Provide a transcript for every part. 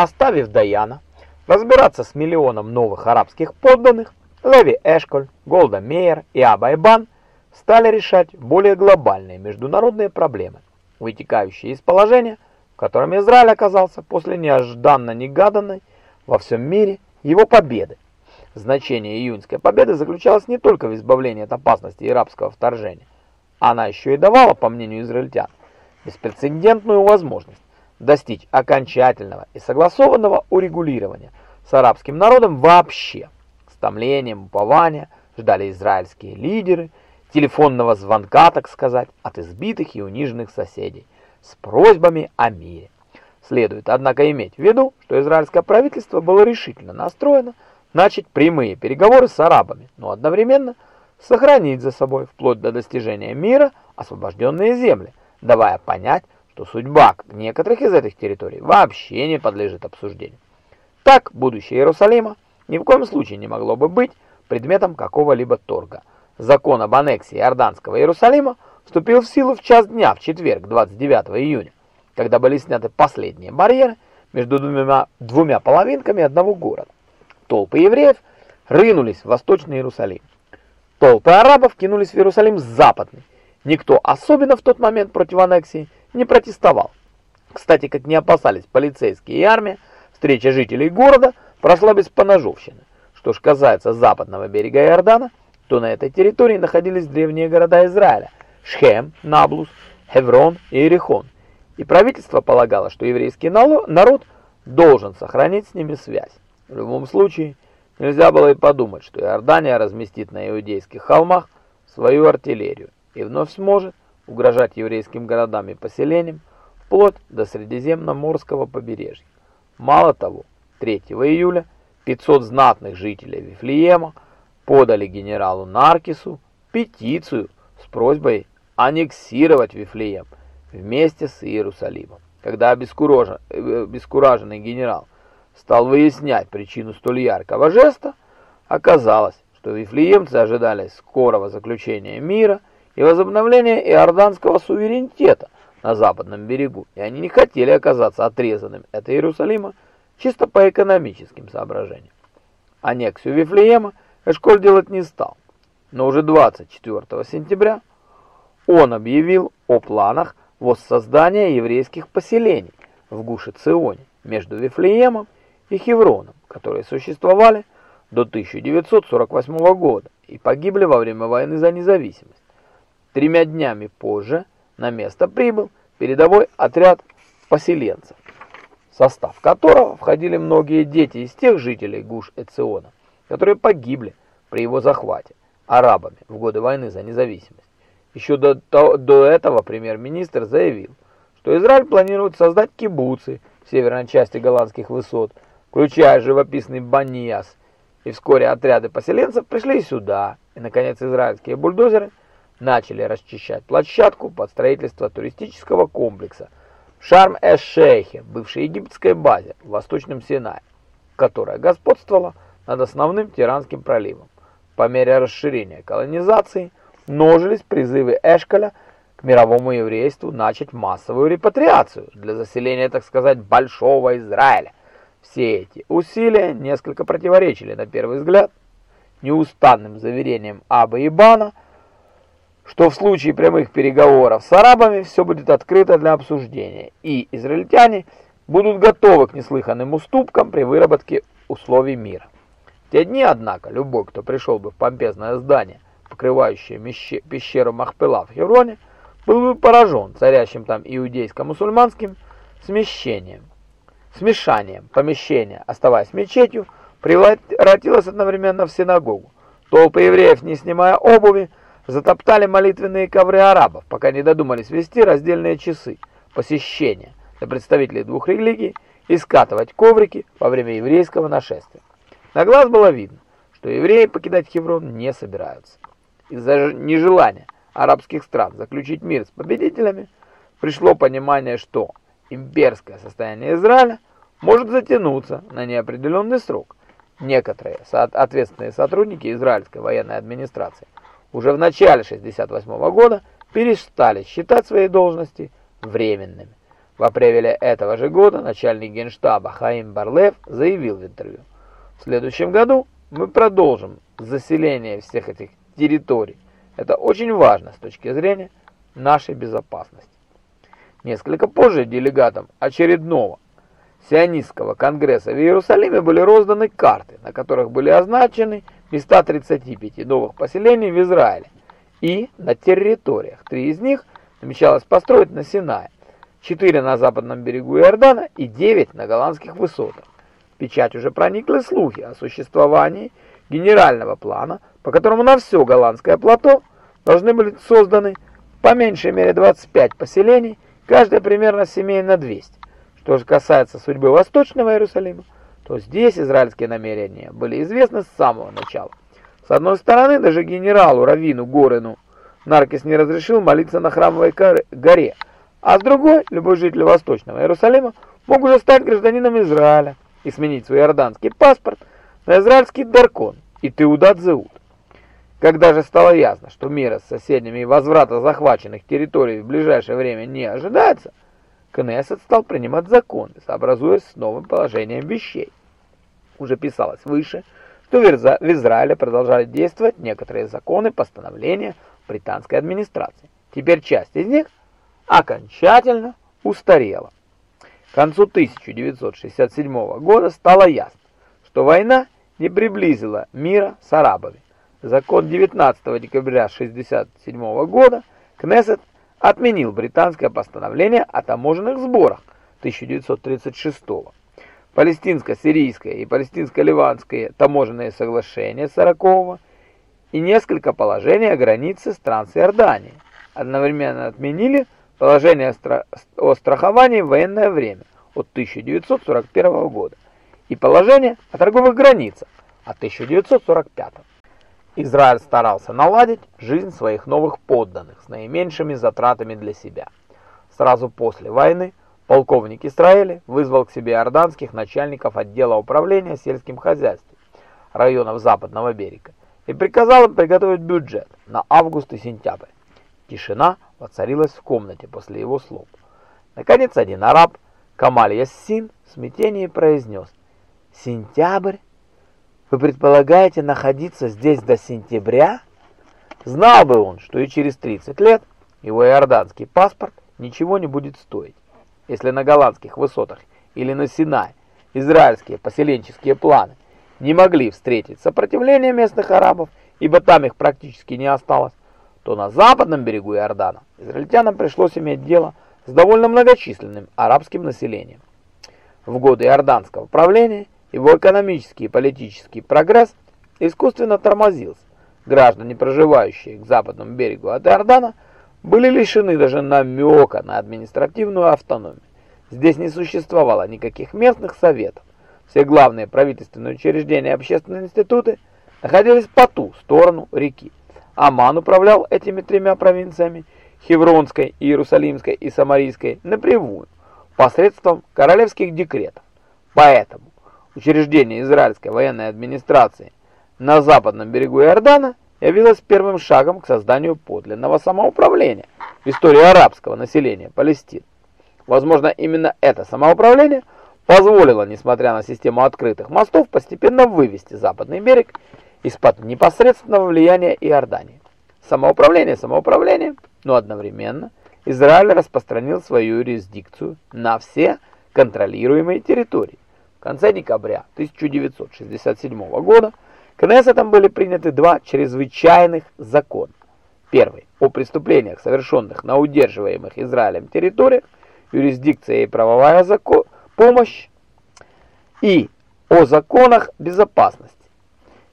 Оставив Даяна разбираться с миллионом новых арабских подданных, Леви Эшколь, Голда Мейер и Абайбан стали решать более глобальные международные проблемы, вытекающие из положения, в котором Израиль оказался после неожиданно-негаданной во всем мире его победы. Значение июньской победы заключалось не только в избавлении от опасности арабского вторжения. Она еще и давала, по мнению израильтян, беспрецедентную возможность достичь окончательного и согласованного урегулирования с арабским народом вообще. С томлением упования ждали израильские лидеры, телефонного звонка, так сказать, от избитых и униженных соседей с просьбами о мире. Следует, однако, иметь в виду, что израильское правительство было решительно настроено начать прямые переговоры с арабами, но одновременно сохранить за собой, вплоть до достижения мира, освобожденные земли, давая понять, что судьба некоторых из этих территорий вообще не подлежит обсуждению. Так, будущее Иерусалима ни в коем случае не могло бы быть предметом какого-либо торга. Закон об аннексии Иорданского Иерусалима вступил в силу в час дня в четверг, 29 июня, когда были сняты последние барьеры между двумя, двумя половинками одного города. Толпы евреев рынулись в Восточный Иерусалим. Толпы арабов кинулись в Иерусалим с западный. Никто особенно в тот момент против аннексии не протестовал. Кстати, как не опасались полицейские и армия, встреча жителей города прошла без поножовщины. Что ж касается западного берега Иордана, то на этой территории находились древние города Израиля – Шхем, Наблус, Хеврон и Иерихон. И правительство полагало, что еврейский народ должен сохранить с ними связь. В любом случае, нельзя было и подумать, что Иордания разместит на иудейских холмах свою артиллерию и вновь сможет угрожать еврейским городам и поселениям вплоть до Средиземноморского побережья. Мало того, 3 июля 500 знатных жителей Вифлеема подали генералу Наркису петицию с просьбой аннексировать Вифлеем вместе с Иерусалимом. Когда э, обескураженный генерал стал выяснять причину столь яркого жеста, оказалось, что вифлеемцы ожидали скорого заключения мира и возобновления иорданского суверенитета на западном берегу, и они не хотели оказаться отрезанными от Иерусалима чисто по экономическим соображениям. Аннексию Вифлеема Эшколь делать не стал, но уже 24 сентября он объявил о планах воссоздания еврейских поселений в гуше Ционе между Вифлеемом и Хевроном, которые существовали до 1948 года и погибли во время войны за независимость. Тремя днями позже на место прибыл передовой отряд поселенцев, состав которого входили многие дети из тех жителей Гуш-Эциона, которые погибли при его захвате арабами в годы войны за независимость. Еще до, до, до этого премьер-министр заявил, что Израиль планирует создать кибуцы в северной части голландских высот, включая живописный Банияс, и вскоре отряды поселенцев пришли сюда, и, наконец, израильские бульдозеры начали расчищать площадку под строительство туристического комплекса в Шарм-эш-Шейхе, бывшей египетской базе в Восточном Синае, которая господствовала над основным Тиранским проливом. По мере расширения колонизации множились призывы Эшколя к мировому еврейству начать массовую репатриацию для заселения, так сказать, Большого Израиля. Все эти усилия несколько противоречили, на первый взгляд, неустанным заверениям Аба и Бана, что в случае прямых переговоров с арабами все будет открыто для обсуждения, и израильтяне будут готовы к неслыханным уступкам при выработке условий мира. В те дни, однако, любой, кто пришел бы в помпезное здание, покрывающее пещеру Махпела в Хевроне, был бы поражен царящим там иудейско-мусульманским смещением смешанием помещения, оставаясь мечетью, превратилась одновременно в синагогу. Толпы евреев, не снимая обуви, затоптали молитвенные ковры арабов, пока не додумались вести раздельные часы посещения для представителей двух религий и скатывать коврики во время еврейского нашествия. На глаз было видно, что евреи покидать Хеврон не собираются. Из-за нежелания арабских стран заключить мир с победителями пришло понимание, что имперское состояние Израиля может затянуться на неопределенный срок. Некоторые ответственные сотрудники израильской военной администрации уже в начале 68 года перестали считать свои должности временными. В апреле этого же года начальник генштаба Хаим Барлев заявил в интервью, «В следующем году мы продолжим заселение всех этих территорий. Это очень важно с точки зрения нашей безопасности». Несколько позже делегатам очередного сионистского конгресса в Иерусалиме были розданы карты, на которых были означены места 35 новых поселений в Израиле и на территориях. Три из них намечалось построить на Синае, четыре на западном берегу Иордана и девять на голландских высотах. В печать уже проникли слухи о существовании генерального плана, по которому на все голландское плато должны были созданы по меньшей мере 25 поселений, каждое примерно семей на 200. Что же касается судьбы Восточного Иерусалима, то здесь израильские намерения были известны с самого начала. С одной стороны, даже генералу Равину Горину Наркис не разрешил молиться на храмовой горе, а с другой, любой житель Восточного Иерусалима мог уже стать гражданином Израиля и сменить свой иорданский паспорт на израильский даркон и Теудат Зеут. Когда же стало ясно, что мира с соседними и возврата захваченных территорий в ближайшее время не ожидается, Кнессет стал принимать законы, сообразуясь с новым положением вещей. Уже писалось выше, что в Израиле продолжали действовать некоторые законы, постановления британской администрации. Теперь часть из них окончательно устарела. К концу 1967 года стало ясно, что война не приблизила мира с арабами. Закон 19 декабря 1967 года Кнессет отменил британское постановление о таможенных сборах 1936 года. Палестинско-сирийское и палестинско-ливанское таможенные соглашения 40 и несколько положений о границе с Иорданией. Одновременно отменили положение о страховании в военное время от 1941 года и положение о торговых границах от 1945 года. Израиль старался наладить жизнь своих новых подданных с наименьшими затратами для себя. Сразу после войны полковник Израиля вызвал к себе иорданских начальников отдела управления сельским хозяйством районов Западного берега и приказал им приготовить бюджет на август и сентябрь. Тишина воцарилась в комнате после его слов. Наконец один араб, Камаль Яссин, в смятении произнес «Сентябрь? Вы предполагаете находиться здесь до сентября? Знал бы он, что и через 30 лет его иорданский паспорт ничего не будет стоить. Если на голландских высотах или на Синае израильские поселенческие планы не могли встретить сопротивление местных арабов, ибо там их практически не осталось, то на западном берегу Иордана израильтянам пришлось иметь дело с довольно многочисленным арабским населением. В годы иорданского правления его экономический и политический прогресс искусственно тормозился. Граждане, проживающие к западному берегу от Иордана, были лишены даже намека на административную автономию. Здесь не существовало никаких местных советов. Все главные правительственные учреждения и общественные институты находились по ту сторону реки. Аман управлял этими тремя провинциями, Хевронской, Иерусалимской и Самарийской, напрямую, посредством королевских декретов. Поэтому учреждение израильской военной администрации на западном берегу Иордана явилось первым шагом к созданию подлинного самоуправления в истории арабского населения Палестины. Возможно, именно это самоуправление позволило, несмотря на систему открытых мостов, постепенно вывести западный берег из-под непосредственного влияния Иордании. Самоуправление самоуправление, но одновременно Израиль распространил свою юрисдикцию на все контролируемые территории. В конце декабря 1967 года Кнессетом были приняты два чрезвычайных закона. Первый – о преступлениях, совершенных на удерживаемых Израилем территориях, юрисдикция и правовая закон, помощь, и о законах безопасности.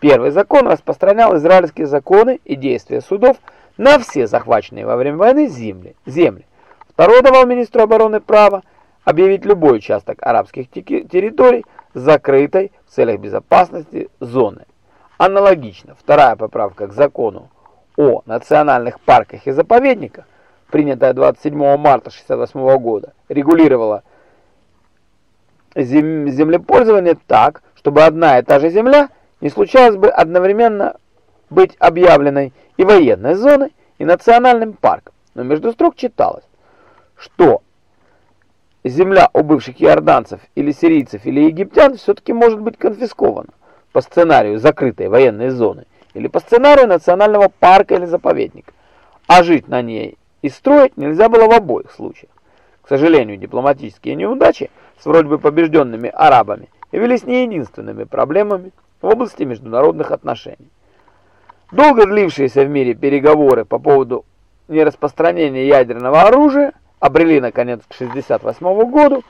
Первый закон распространял израильские законы и действия судов на все захваченные во время войны земли. земли. Второй давал министру обороны право объявить любой участок арабских территорий закрытой в целях безопасности зоны. Аналогично, вторая поправка к закону о национальных парках и заповедниках, принятая 27 марта 1968 года, регулировала землепользование так, чтобы одна и та же земля не случалось бы одновременно быть объявленной и военной зоной, и национальным парком. Но между строк читалось, что земля у бывших иорданцев или сирийцев или египтян все-таки может быть конфискована по сценарию закрытой военной зоны или по сценарию национального парка или заповедника, а жить на ней и строить нельзя было в обоих случаях. К сожалению, дипломатические неудачи с вроде бы побежденными арабами явились не единственными проблемами в области международных отношений. Долго длившиеся в мире переговоры по поводу нераспространения ядерного оружия обрели, наконец, к 1968 году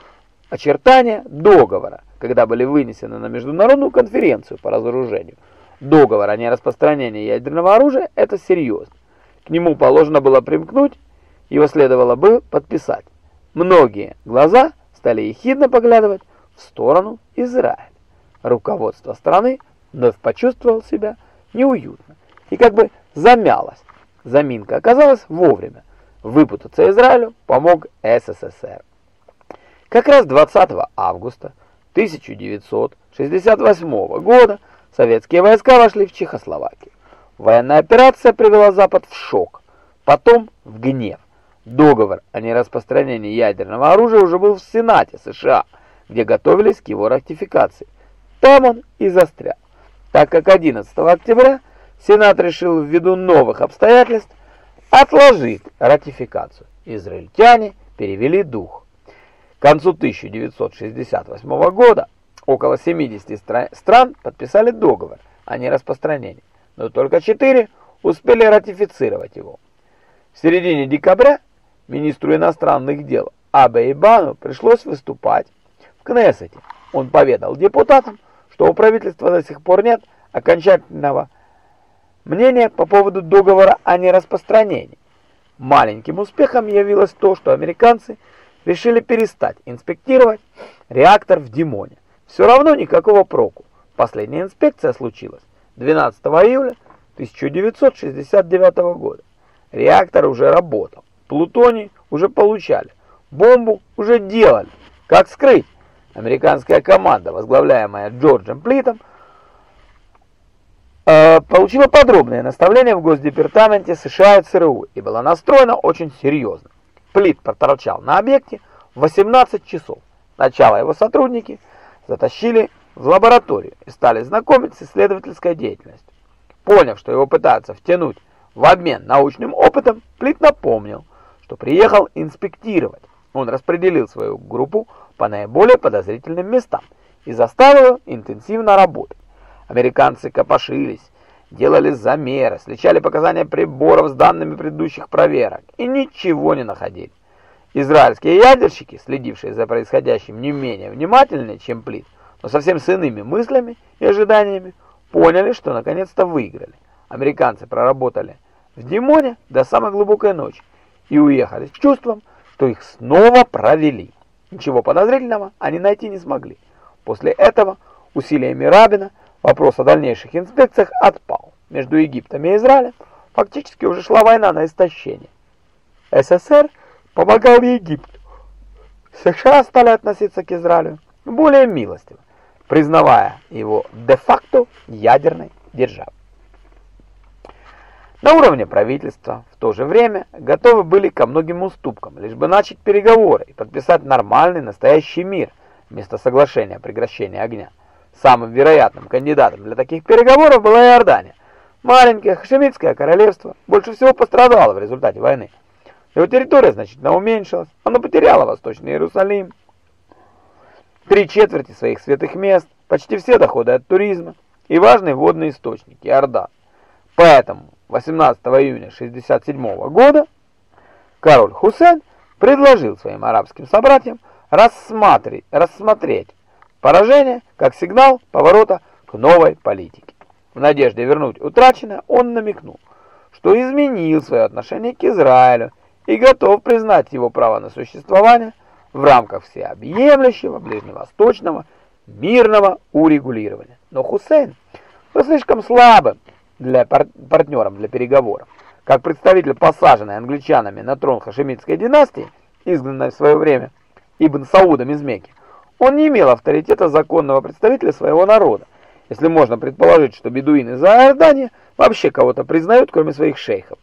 очертания договора, когда были вынесены на международную конференцию по разоружению. Договор о нераспространении ядерного оружия – это серьезно. К нему положено было примкнуть, его следовало бы подписать. Многие глаза стали ехидно поглядывать в сторону Израиля. Руководство страны вновь почувствовал себя неуютно и как бы замялось. Заминка оказалась вовремя. Выпутаться Израилю помог СССР. Как раз 20 августа 1968 года советские войска вошли в Чехословакию. Военная операция привела Запад в шок, потом в гнев. Договор о нераспространении ядерного оружия уже был в Сенате США, где готовились к его ратификации. Там он и застрял, так как 11 октября Сенат решил ввиду новых обстоятельств отложить ратификацию. Израильтяне перевели дух. К концу 1968 года около 70 стран подписали договор о нераспространении, но только 4 успели ратифицировать его. В середине декабря министру иностранных дел Абе Ибану пришлось выступать в Кнессете. Он поведал депутатам, что у правительства до сих пор нет окончательного мнения по поводу договора о нераспространении. Маленьким успехом явилось то, что американцы решили перестать инспектировать реактор в Димоне. Все равно никакого проку. Последняя инспекция случилась 12 июля 1969 года. Реактор уже работал. Плутоний уже получали. Бомбу уже делали. Как скрыть? Американская команда, возглавляемая Джорджем Плитом, получила подробное наставление в Госдепартаменте США и ЦРУ и была настроена очень серьезно. Плит проторчал на объекте 18 часов. Сначала его сотрудники затащили в лабораторию и стали знакомить с исследовательской деятельностью. Поняв, что его пытаются втянуть в обмен научным опытом, Плит напомнил – что приехал инспектировать. Он распределил свою группу по наиболее подозрительным местам и заставил интенсивно работать. Американцы копошились, делали замеры, сличали показания приборов с данными предыдущих проверок и ничего не находили. Израильские ядерщики, следившие за происходящим не менее внимательно, чем Плит, но совсем с иными мыслями и ожиданиями, поняли, что наконец-то выиграли. Американцы проработали в Димоне до самой глубокой ночи, и уехали с чувством, что их снова провели. Ничего подозрительного они найти не смогли. После этого усилиями Рабина вопрос о дальнейших инспекциях отпал. Между Египтом и Израилем фактически уже шла война на истощение. СССР помогал Египту. США стали относиться к Израилю более милостиво, признавая его де-факто ядерной державой. На уровне правительства в то же время готовы были ко многим уступкам, лишь бы начать переговоры и подписать нормальный настоящий мир вместо соглашения о прекращении огня. Самым вероятным кандидатом для таких переговоров была Иордания. Маленькое хашемитское королевство больше всего пострадало в результате войны. Его территория значительно уменьшилась, оно потеряло Восточный Иерусалим, три четверти своих святых мест, почти все доходы от туризма и важные водные источники – Иордан. Поэтому 18 июня 1967 года король Хусейн предложил своим арабским собратьям рассмотреть поражение как сигнал поворота к новой политике. В надежде вернуть утраченное он намекнул, что изменил свое отношение к Израилю и готов признать его право на существование в рамках всеобъемлющего ближневосточного мирного урегулирования. Но Хусейн был слишком слабым для пар партнером для переговоров. Как представитель посаженной англичанами на трон хашемитской династии, изгнанной в свое время Ибн Саудом из Мекки, он не имел авторитета законного представителя своего народа, если можно предположить, что бедуины за Иордания вообще кого-то признают, кроме своих шейхов.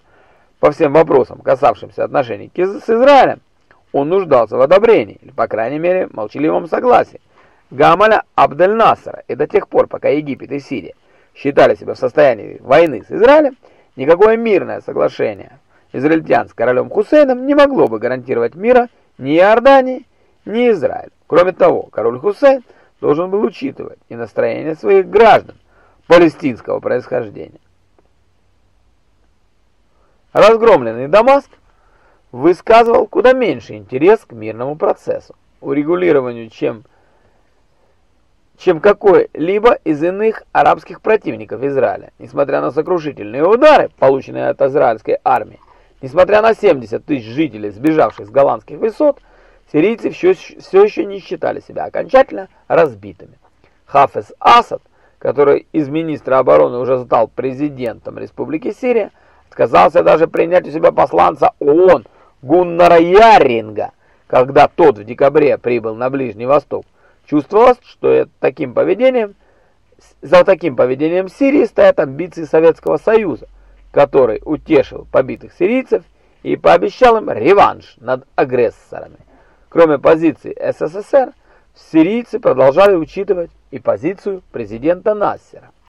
По всем вопросам, касавшимся отношений с Израилем, он нуждался в одобрении, или, по крайней мере, молчаливом согласии. Гамаля Абдель-Насара, и до тех пор, пока Египет и Сирия считали себя в состоянии войны с Израилем, никакое мирное соглашение израильтян с королем Хусейном не могло бы гарантировать мира ни Иордании, ни Израилю. Кроме того, король Хусейн должен был учитывать и настроение своих граждан палестинского происхождения. Разгромленный Дамаск высказывал куда меньше интерес к мирному процессу, урегулированию, чем чем какой-либо из иных арабских противников Израиля. Несмотря на сокрушительные удары, полученные от израильской армии, несмотря на 70 тысяч жителей, сбежавших с голландских высот, сирийцы все, все еще не считали себя окончательно разбитыми. Хафез Асад, который из министра обороны уже стал президентом Республики Сирия, отказался даже принять у себя посланца ООН Гуннара Яринга, когда тот в декабре прибыл на Ближний Восток. Чувствовалось, что таким поведением, за таким поведением Сирии стоят амбиции Советского Союза, который утешил побитых сирийцев и пообещал им реванш над агрессорами. Кроме позиции СССР, сирийцы продолжали учитывать и позицию президента Нассера.